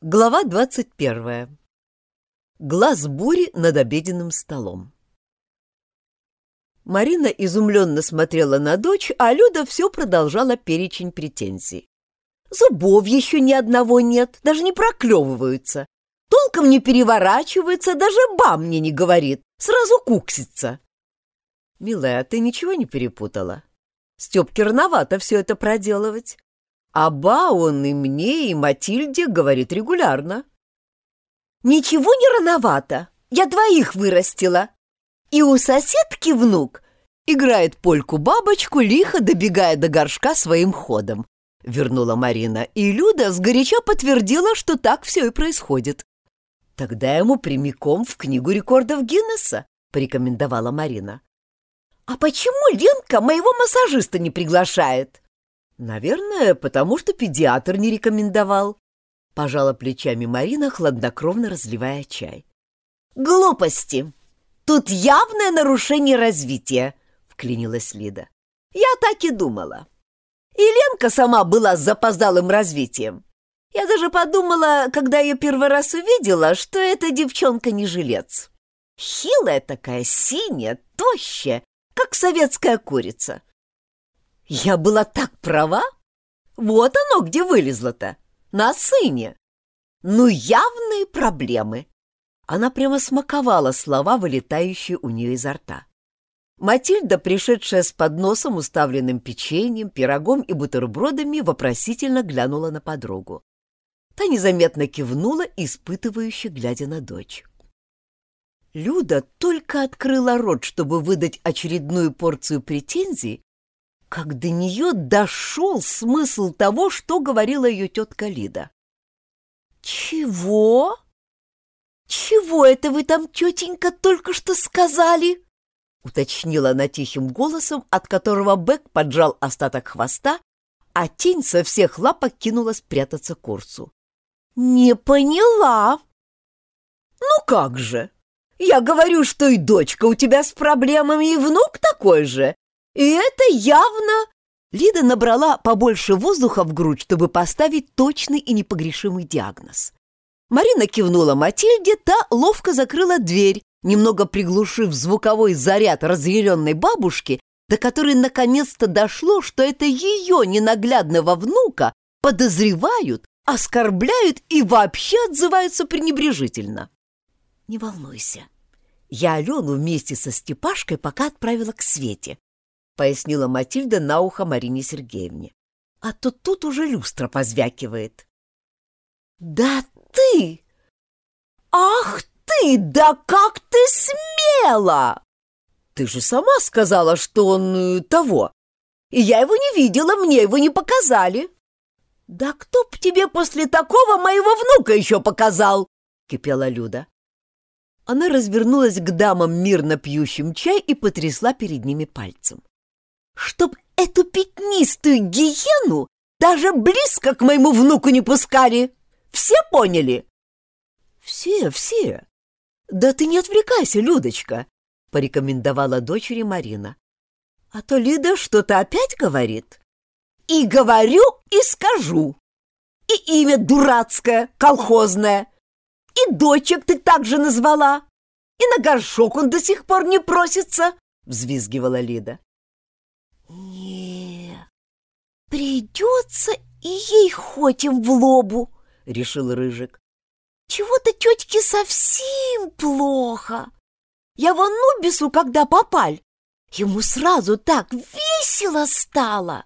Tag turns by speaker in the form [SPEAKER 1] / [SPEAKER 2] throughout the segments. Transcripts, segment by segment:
[SPEAKER 1] Глава двадцать первая. Глаз бури над обеденным столом. Марина изумленно смотрела на дочь, а Люда все продолжала перечень претензий. Зубов еще ни одного нет, даже не проклевываются. Толком не переворачивается, даже ба мне не говорит, сразу куксится. Милая, а ты ничего не перепутала? Степке рановато все это проделывать. А ба он и мне, и Матильде говорит регулярно. Ничего не рановато, я двоих вырастила. И у соседки внук играет польку-бабочку, лихо добегая до горшка своим ходом. Вернула Марина, и Люда сгоряча подтвердила, что так все и происходит. Тогда ему прямиком в книгу рекордов Гиннесса, порекомендовала Марина. А почему Ленка моего массажиста не приглашает? Наверное, потому что педиатр не рекомендовал. Пожала плечами Марина, хладнокровно разливая чай. Глупости! Тут явное нарушение развития, вклинилась Лида. Я так и думала. И сама была с запоздалым развитием. Я даже подумала, когда ее первый раз увидела, что эта девчонка не жилец. Хилая такая, синяя, тощая, как советская курица. Я была так права? Вот оно где вылезло-то, на сыне. Ну, явные проблемы. Она прямо смаковала слова, вылетающие у нее изо рта. Матильда, пришедшая с подносом, уставленным печеньем, пирогом и бутербродами, вопросительно глянула на подругу. Та незаметно кивнула, испытывающе глядя на дочь. Люда только открыла рот, чтобы выдать очередную порцию претензий, как до нее дошел смысл того, что говорила ее тетка Лида. «Чего? Чего это вы там, тетенька, только что сказали?» уточнила она тихим голосом, от которого Бэк поджал остаток хвоста, а тень со всех лапок кинулась прятаться к курсу. «Не поняла!» «Ну как же! Я говорю, что и дочка у тебя с проблемами, и внук такой же, и это явно...» Лида набрала побольше воздуха в грудь, чтобы поставить точный и непогрешимый диагноз. Марина кивнула Матильде, та ловко закрыла дверь, немного приглушив звуковой заряд разъяренной бабушки, до которой наконец-то дошло, что это ее ненаглядного внука подозревают, оскорбляют и вообще отзываются пренебрежительно. «Не волнуйся, я Алену вместе со Степашкой пока отправила к Свете», — пояснила Матильда на ухо Марине Сергеевне. «А то тут уже люстра позвякивает». «Да ты! Ах ты! Да как ты смела!» «Ты же сама сказала, что он э, того. И я его не видела, мне его не показали». «Да кто б тебе после такого моего внука еще показал?» — кипела Люда. Она развернулась к дамам, мирно пьющим чай, и потрясла перед ними пальцем чтоб эту пятнистую гиену даже близко к моему внуку не пускали. Все поняли? Все, все. Да ты не отвлекайся, Людочка, порекомендовала дочери Марина. А то Лида что-то опять говорит. И говорю, и скажу. И имя дурацкое, колхозное. И дочек ты также назвала. И на горшок он до сих пор не просится, взвизгивала Лида. «Не, придется и ей хоть в лобу», — решил Рыжик. «Чего-то тетке совсем плохо. Я вон Нубису, когда попаль, ему сразу так весело стало».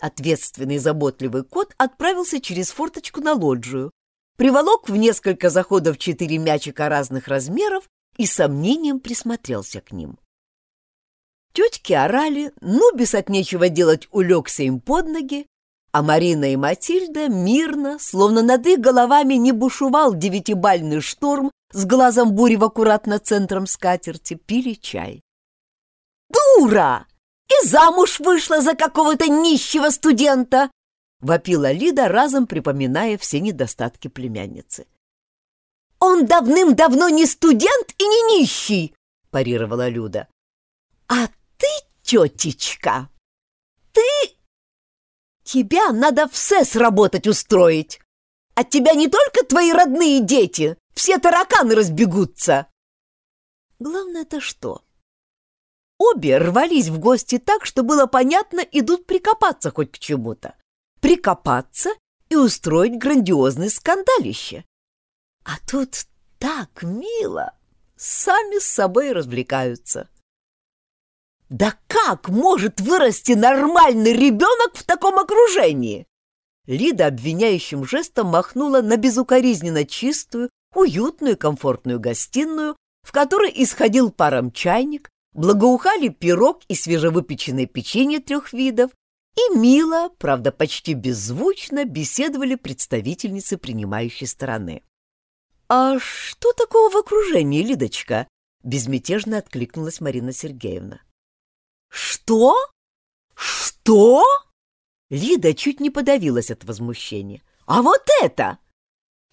[SPEAKER 1] Ответственный заботливый кот отправился через форточку на лоджию, приволок в несколько заходов четыре мячика разных размеров и сомнением присмотрелся к ним. Тетки орали, Нубис от нечего делать улегся им под ноги, а Марина и Матильда мирно, словно над их головами не бушевал девятибальный шторм с глазом бури в аккуратно центром скатерти, пили чай. «Дура! И замуж вышла за какого-то нищего студента!» — вопила Лида, разом припоминая все недостатки племянницы. «Он давным-давно не студент и не нищий!» — парировала Люда. «А тетечка, ты... Тебя надо в СЭС работать устроить. От тебя не только твои родные дети, все тараканы разбегутся. Главное-то что? Обе рвались в гости так, что было понятно, идут прикопаться хоть к чему-то. Прикопаться и устроить грандиозное скандалище. А тут так мило, сами с собой развлекаются. Да как может вырасти нормальный ребенок в таком окружении? Лида обвиняющим жестом махнула на безукоризненно чистую, уютную комфортную гостиную, в которой исходил паром чайник, благоухали пирог и свежевыпеченное печенье трех видов, и мило, правда почти беззвучно, беседовали представительницы принимающей стороны. «А что такого в окружении, Лидочка?» — безмятежно откликнулась Марина Сергеевна. «Что? Что?» Лида чуть не подавилась от возмущения. «А вот это!»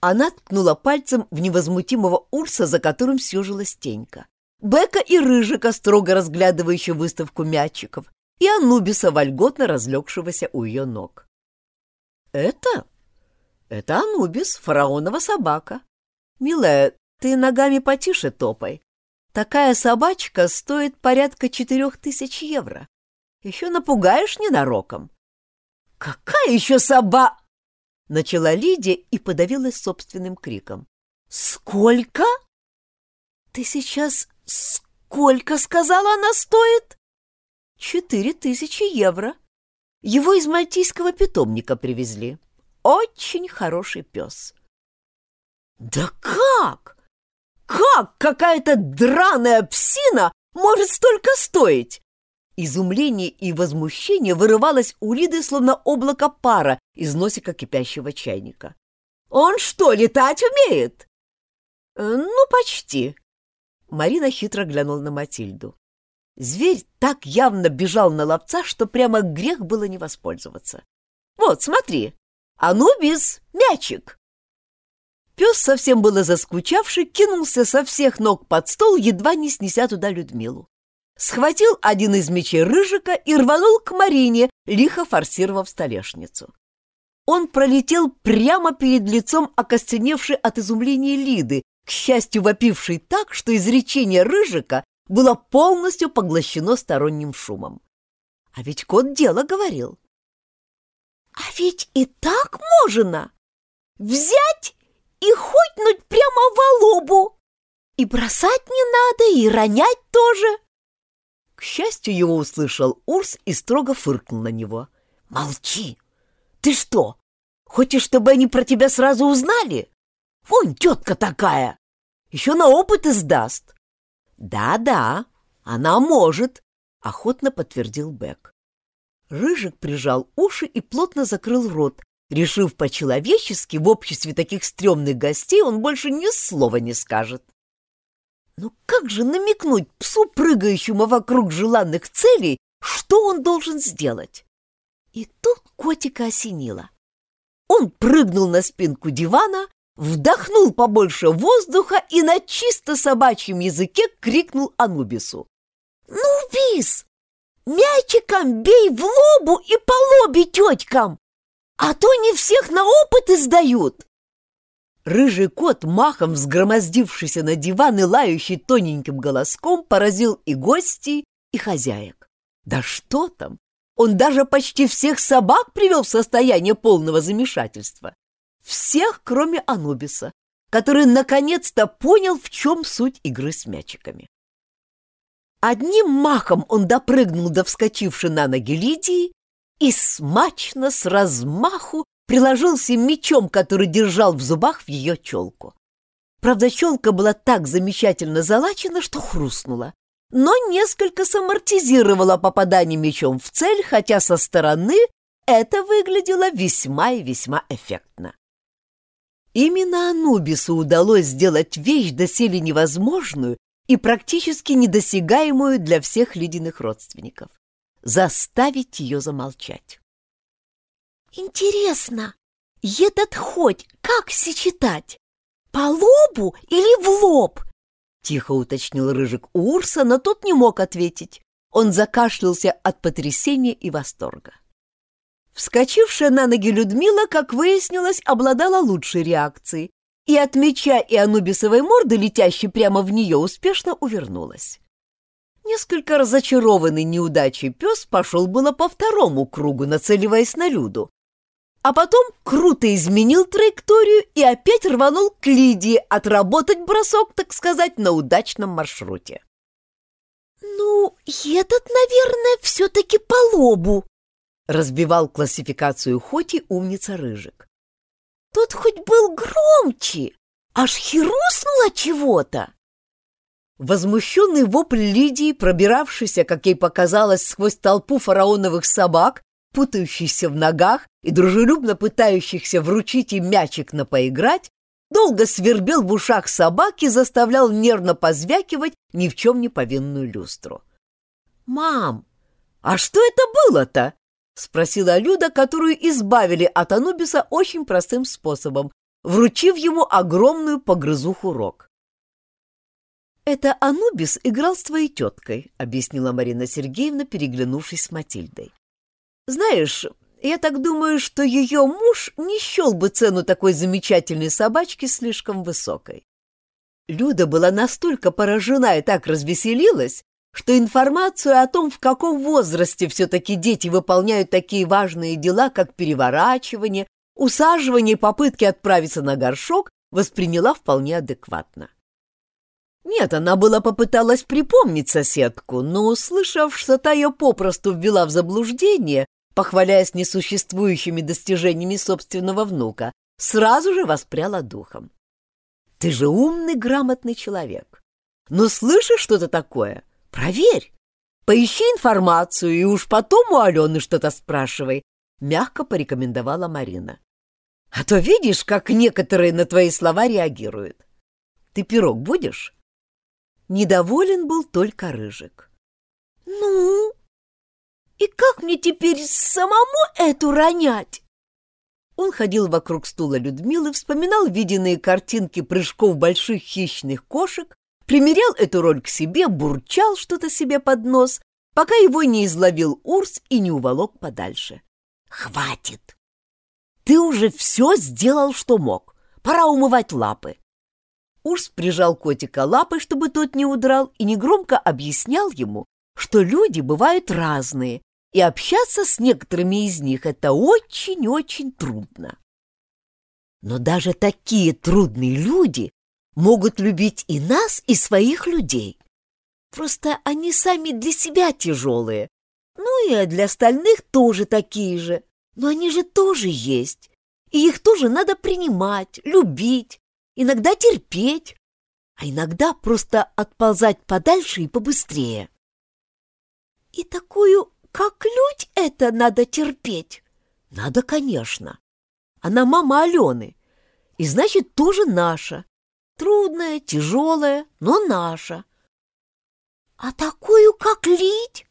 [SPEAKER 1] Она ткнула пальцем в невозмутимого Урса, за которым съежилась тенька. Бека и Рыжика, строго разглядывающие выставку мячиков, и Анубиса, вольготно разлегшегося у ее ног. «Это? Это Анубис, фараонова собака. Милая, ты ногами потише топай. Такая собачка стоит порядка четырех тысяч евро. Еще напугаешь ненароком. «Какая еще соба...» Начала Лидия и подавилась собственным криком. «Сколько?» «Ты сейчас сколько, сказала она, стоит?» «Четыре тысячи евро. Его из мальтийского питомника привезли. Очень хороший пес». «Да как? Как какая-то драная псина может столько стоить?» Изумление и возмущение вырывалось у Лиды, словно облако пара из носика кипящего чайника. «Он что, летать умеет?» «Э, «Ну, почти». Марина хитро глянула на Матильду. Зверь так явно бежал на ловца, что прямо грех было не воспользоваться. «Вот, смотри! Анубис, мячик!» Пес, совсем было заскучавший, кинулся со всех ног под стол, едва не снеся туда Людмилу схватил один из мечей Рыжика и рванул к Марине, лихо форсировав столешницу. Он пролетел прямо перед лицом окостеневшей от изумления Лиды, к счастью, вопившей так, что изречение Рыжика было полностью поглощено сторонним шумом. А ведь кот дело говорил. «А ведь и так можно! Взять и хотнуть прямо в лобу! И бросать не надо, и ронять тоже!» К счастью, его услышал Урс и строго фыркнул на него. «Молчи! Ты что, хочешь, чтобы они про тебя сразу узнали? Вон тетка такая! Еще на опыт издаст!» «Да-да, она может!» — охотно подтвердил Бек. Рыжик прижал уши и плотно закрыл рот, решив по-человечески в обществе таких стрёмных гостей он больше ни слова не скажет. Ну как же намекнуть псу, прыгающему вокруг желанных целей, что он должен сделать? И тут котика осенило. Он прыгнул на спинку дивана, вдохнул побольше воздуха и на чисто собачьем языке крикнул Анубису. «Ну, Бис, мячиком бей в лобу и по лобе теткам, а то не всех на опыт издают!» Рыжий кот, махом взгромоздившийся на диван и лающий тоненьким голоском, поразил и гостей, и хозяек. Да что там! Он даже почти всех собак привел в состояние полного замешательства. Всех, кроме Анубиса, который наконец-то понял, в чем суть игры с мячиками. Одним махом он допрыгнул до вскочившей на ноги Лидии и смачно, с размаху приложился мечом, который держал в зубах в ее челку. Правда, челка была так замечательно залачена, что хрустнула, но несколько самортизировала попадание мечом в цель, хотя со стороны это выглядело весьма и весьма эффектно. Именно Анубису удалось сделать вещь доселе невозможную и практически недосягаемую для всех ледяных родственников — заставить ее замолчать. Интересно, этот хоть как сочетать? По лобу или в лоб? Тихо уточнил Рыжик у Урса, но тот не мог ответить. Он закашлялся от потрясения и восторга. Вскочившая на ноги Людмила, как выяснилось, обладала лучшей реакцией и от меча и анубисовой морды, летящей прямо в нее, успешно увернулась. Несколько разочарованный неудачей пес пошел было по второму кругу, нацеливаясь на Люду, а потом круто изменил траекторию и опять рванул к Лидии отработать бросок, так сказать, на удачном маршруте.
[SPEAKER 2] «Ну, этот, наверное, все-таки по лобу», — разбивал классификацию Хоти умница Рыжик. «Тот хоть был громче, аж херуснуло чего-то».
[SPEAKER 1] Возмущенный вопль Лидии, пробиравшийся, как ей показалось, сквозь толпу фараоновых собак, путающихся в ногах и дружелюбно пытающихся вручить им мячик на поиграть, долго свербел в ушах собаки, заставлял нервно позвякивать ни в чем не повинную люстру. «Мам, а что это было-то?» — спросила Люда, которую избавили от Анубиса очень простым способом, вручив ему огромную погрызуху рог. «Это Анубис играл с твоей теткой», — объяснила Марина Сергеевна, переглянувшись с Матильдой. Знаешь, я так думаю, что ее муж не счел бы цену такой замечательной собачки слишком высокой. Люда была настолько поражена и так развеселилась, что информацию о том, в каком возрасте все-таки дети выполняют такие важные дела, как переворачивание, усаживание и попытки отправиться на горшок, восприняла вполне адекватно. Нет, она была попыталась припомнить соседку, но, услышав, что та ее попросту ввела в заблуждение, похваляясь несуществующими достижениями собственного внука, сразу же воспряла духом. «Ты же умный, грамотный человек. Но слышишь что-то такое? Проверь. Поищи информацию и уж потом у Алены что-то спрашивай», — мягко порекомендовала Марина. «А то видишь, как некоторые на твои слова реагируют. Ты пирог будешь?» Недоволен был только Рыжик.
[SPEAKER 2] «Ну?» И как мне теперь самому эту ронять?
[SPEAKER 1] Он ходил вокруг стула Людмилы, вспоминал виденные картинки прыжков больших хищных кошек, примерял эту роль к себе, бурчал что-то себе под нос, пока его не изловил Урс и не уволок подальше. «Хватит! Ты уже все сделал, что мог. Пора умывать лапы». Урс прижал котика лапой, чтобы тот не удрал, и негромко объяснял ему, что люди бывают разные, и общаться с некоторыми из них это очень-очень трудно. Но даже такие трудные люди могут любить и нас, и своих людей. Просто они сами для себя тяжелые. Ну и для остальных тоже такие же. Но они же тоже есть. И их тоже надо принимать, любить, иногда терпеть, а иногда просто отползать подальше и побыстрее.
[SPEAKER 2] И такую как людь это надо терпеть?
[SPEAKER 1] Надо, конечно. Она мама Алены. И значит, тоже наша. Трудная, тяжелая, но наша.
[SPEAKER 2] А такую, как Лить?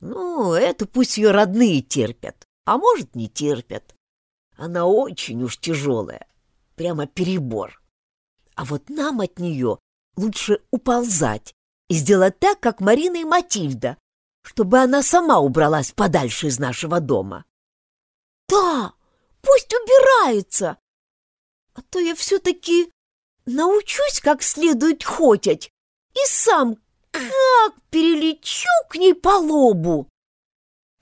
[SPEAKER 1] Ну, это пусть ее родные терпят, а может, не терпят. Она очень уж тяжелая, прямо перебор. А вот нам от нее лучше уползать и сделать так, как Марина и Матильда, чтобы она сама убралась подальше из нашего дома.
[SPEAKER 2] Да, пусть убирается. А то я все-таки научусь как следует хотять и сам как перелечу к ней по лобу.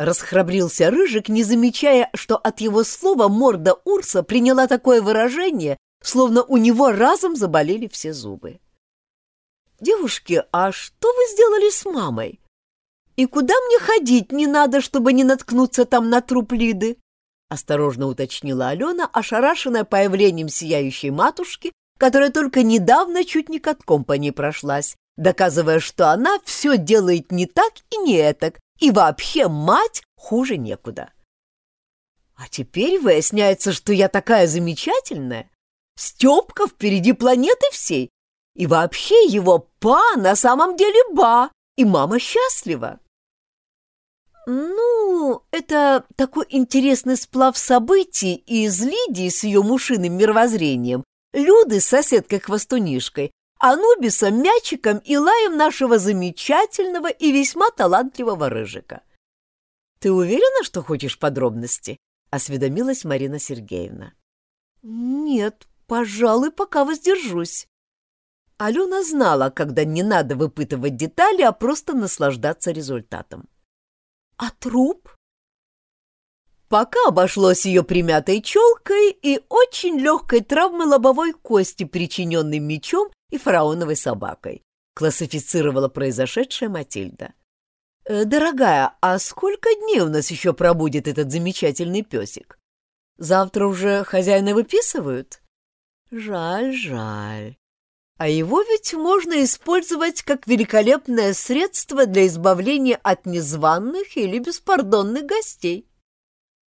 [SPEAKER 1] Расхрабрился Рыжик, не замечая, что от его слова морда Урса приняла такое выражение, словно у него разом заболели все зубы. «Девушки, а что вы сделали с мамой? «И куда мне ходить не надо, чтобы не наткнуться там на труп Лиды?» — осторожно уточнила Алена, ошарашенная появлением сияющей матушки, которая только недавно чуть не катком по ней прошлась, доказывая, что она все делает не так и не этак, и вообще мать хуже некуда. А теперь выясняется, что я такая замечательная. Степка впереди планеты всей, и вообще его па на самом деле ба, и мама счастлива. Ну, это такой интересный сплав событий из Лидии с ее мушиным мировоззрением, Люды с соседкой-хвостунишкой, Анубиса мячиком и лаем нашего замечательного и весьма талантливого рыжика. Ты уверена, что хочешь подробности? Осведомилась Марина Сергеевна.
[SPEAKER 2] Нет, пожалуй, пока воздержусь.
[SPEAKER 1] Алена знала, когда не надо выпытывать детали, а просто наслаждаться результатом.
[SPEAKER 2] А труп?
[SPEAKER 1] Пока обошлось ее примятой челкой и очень легкой травмой лобовой кости, причиненной мечом и фараоновой собакой, классифицировала произошедшее Матильда. «Э, «Дорогая, а сколько дней у нас еще пробудет этот замечательный песик? Завтра уже хозяина выписывают?» «Жаль, жаль. А его ведь можно использовать как великолепное средство для избавления от незваных или беспардонных гостей.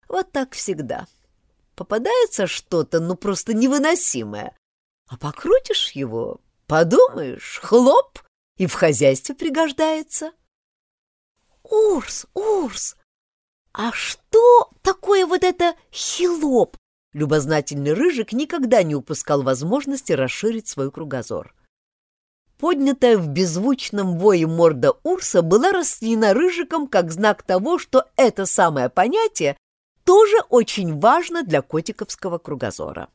[SPEAKER 1] Вот так всегда. Попадается что-то, ну, просто невыносимое. А покрутишь его, подумаешь, хлоп, и в хозяйстве пригождается.
[SPEAKER 2] Урс, Урс, а что такое вот это хилоп?
[SPEAKER 1] Любознательный рыжик никогда не упускал возможности расширить свой кругозор. Поднятая в беззвучном вое морда Урса была расценена рыжиком как знак того, что это самое понятие тоже очень важно для котиковского кругозора.